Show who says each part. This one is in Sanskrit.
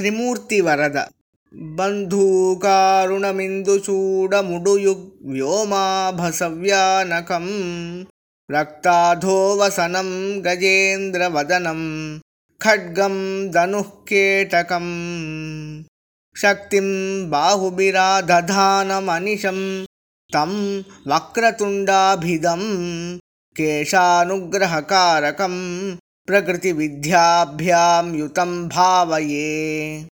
Speaker 1: त्रिमूर्तिवरद बन्धूकारुणमिन्दुचूडमुडुयुग्व्योमाभसव्यानकं रक्ताधोवसनं गजेन्द्रवदनं खड्गं केटकम् शक्तिं बाहुभिरादधानमनिशं तं वक्रतुण्डाभिदं केशानुग्रहकारकं प्रकृतिविद्याभ्यां युतं भावये।